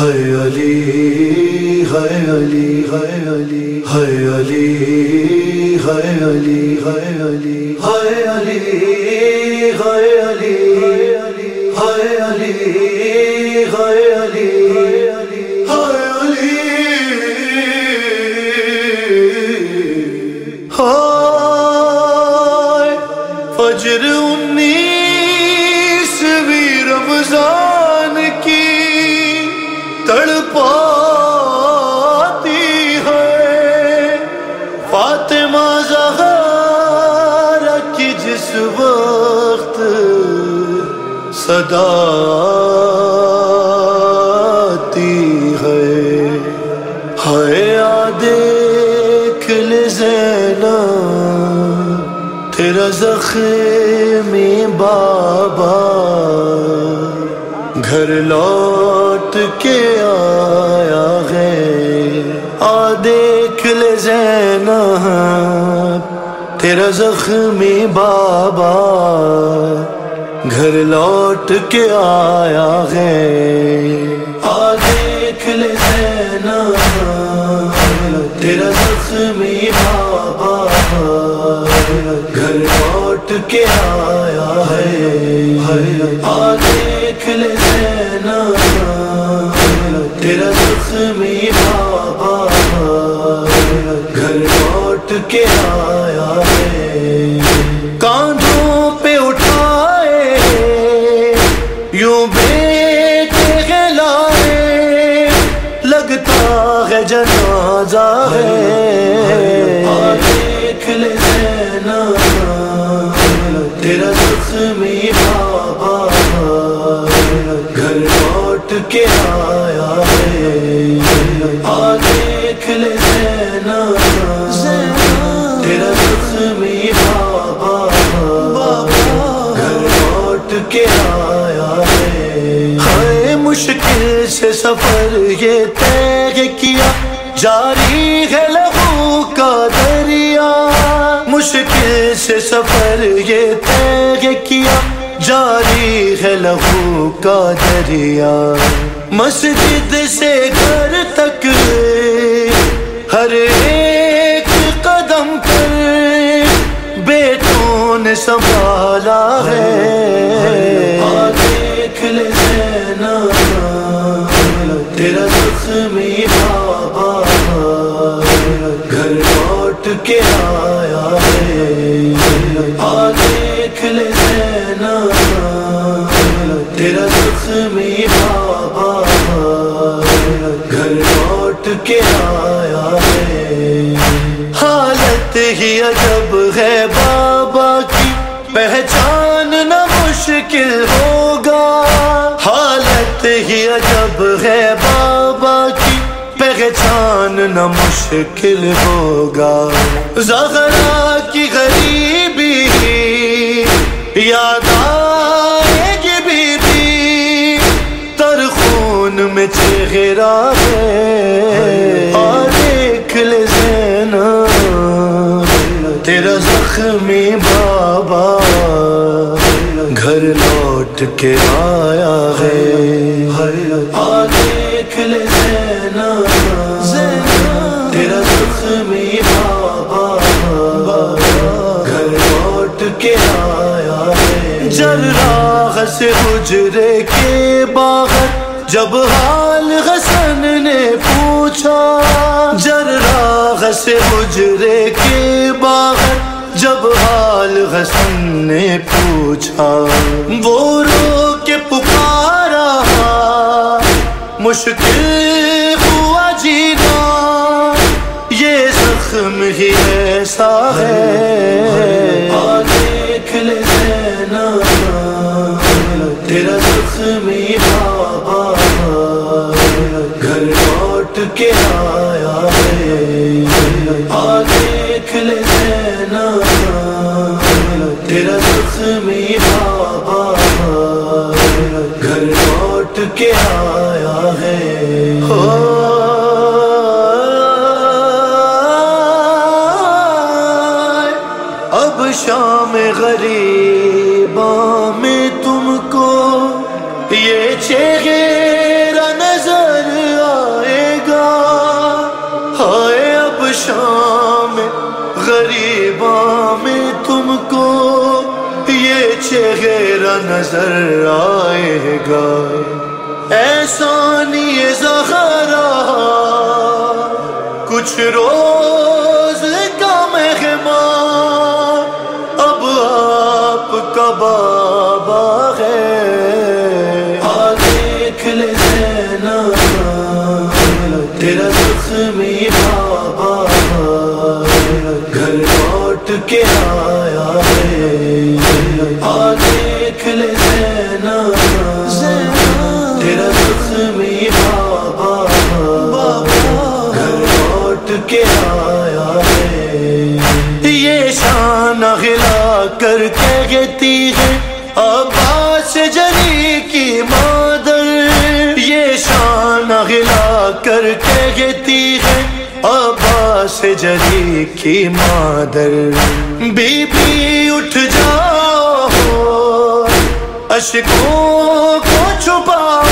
ہے علی ہے علی ہے علی ہے علی ہے علی ہے علی ہے علی ہے علی ہے علی ہے علی ہے علی صدا آتی ہے۔ ہے دیکھ لے زینا تیرا زخم بابا۔ گھر لوٹ کے آیا ہے آ دیکھ لے زینا تیرا زخمی بابا۔ گھر لوٹ کے آیا ہے آ دیکھ لے زینا تیرا زخمی بابا۔ گھر لوٹ کے آیا ہے آ دیکھ لے زینا تیرا زخمی بابا۔ گھر لوٹ کے آیا ہے کے آیا ہے مشکل سے سفر یہ طے کیا۔ جاری ہے لہو کا دریا۔ مشکل سے سفر یہ طے کیا۔ جاری ہے لہو کا دریا۔ مسجد سے گھر تک ہر ایک قدم پر بیٹوں نے سنبھالا ہے۔ آیا ہے دیکھ لے زینا تیرا زخمی بابا گھر لوٹ کے آیا ہے حالت ہی عجب ہے بابا کی پہچان نہ مشکل ہوگا حالت ہی عجب ہے پہچان نہ مشکل ہوگا۔ زہرا کی غریبی یاد آئے گی بی بی تر خون میں چہرہ ہے۔ آ دیکھ لے زینا۔ تیرا زخمی بابا گھر لوٹ کے آیا ہے۔ آ سے حجرے کے باہر جب حال حسن نے پوچھا جراح سے حجرے کے باہر جب حال حسن نے پوچھا۔ وہ رو کے پکارا، مشکل ہوا جینا۔ یہ زخم ہی ایسا ہے۔ تیرا بابا گھر لوٹ کے آیا ہے۔ آ دیکھ لے زینا، تیرا زخمی بابا گھر لوٹ کے آیا ہے۔ اب شام غریب شیخ نظر آئے گا ہائے اب شام غریباں میں تم کو یہ چہرہ نظر آئے گا ایسانی زہرا، کچھ روز زینا تیرا زخمی بابا گھر لوٹ کے آیا ہے۔ آ دیکھ لے زینا۔ تیرا زخمی بابا گھر لوٹ کے آیا ہے۔ یہ شان ہلا کر کے گتی ہے۔ جلی کی مادر۔ بی بی اٹھ جاؤ۔ اشکوں کو چھپاؤ۔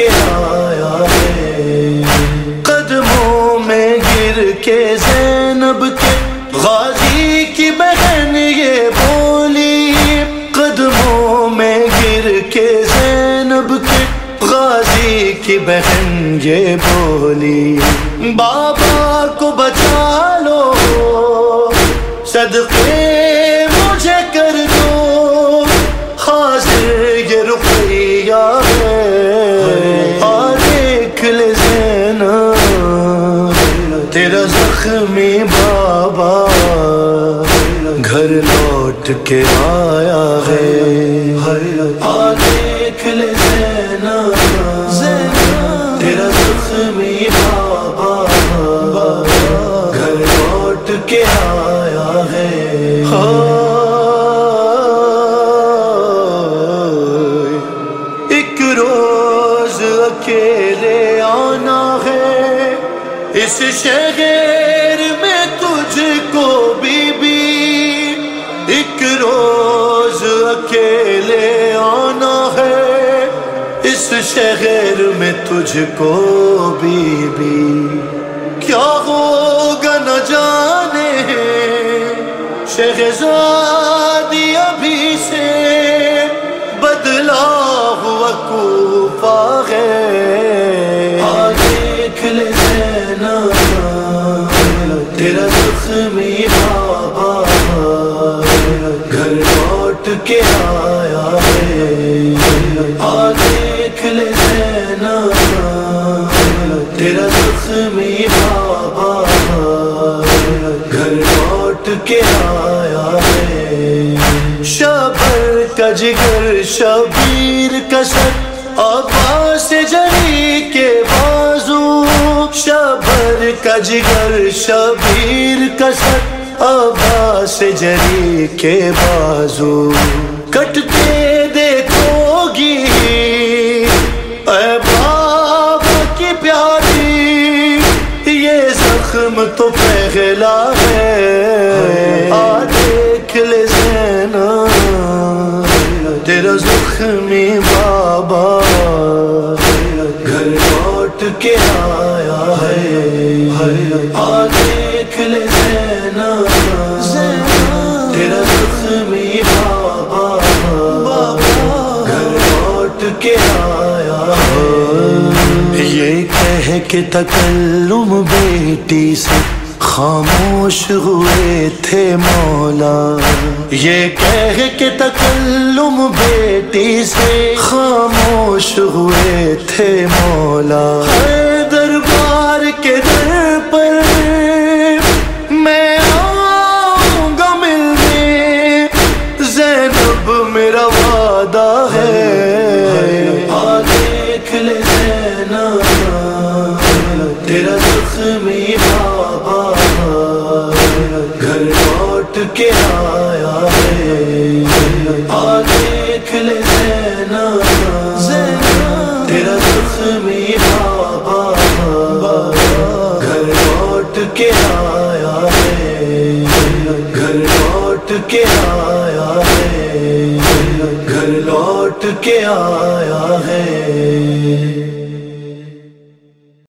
کے آیا ہے قدموں میں گر کے زینب کے غازی کی بہن یہ بولی، قدموں میں گر کے زینب کے غازی کی بہن یہ بولی۔ بابا کو لوٹ کے آیا ہے۔ آ دیکھ لے زینا۔ تیرا زخمی بابا۔ گھر لوٹ کے آیا ہے۔ ایک روز اکیلے آنا ہے۔ اس شہر ایک روز اکیلے آنا ہے اس شہر میں تجھ کو بی بی۔ کیا ہوگا نہ جانے شہزادی ابھی سے؟ بدلا ہوا کوفہ شبیر کا سر عباس جری کے بازو کٹتے کہہ کے تکلم بیٹی سے خاموش ہوئے تھے مولا۔ یہ کہہ کے تکلم بیٹی سے خاموش ہوئے تھے مولا۔ دربار کے در پر کے آیا ہے دیکھ لے زینا زینا تیرا زخمی بابا گھر لوٹ کے آیا ہے گھر لوٹ کے آیا ہے گھر لوٹ کے آیا